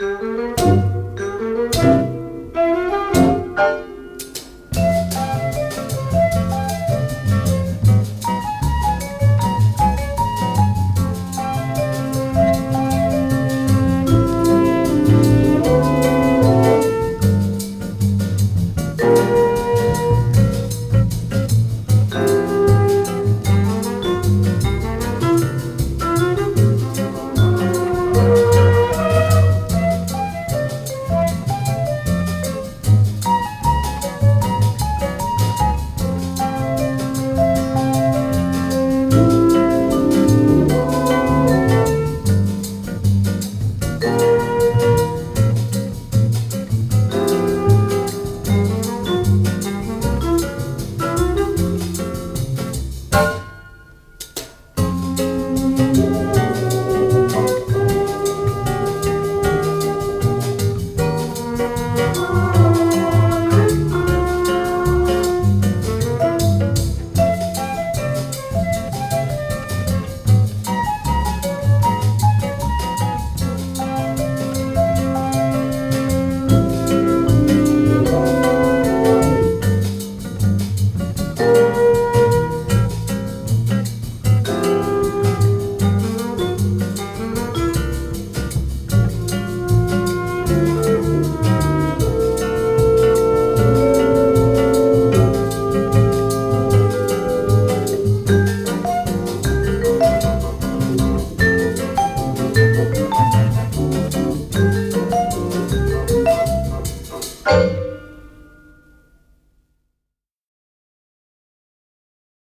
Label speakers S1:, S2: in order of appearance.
S1: Mm-hmm.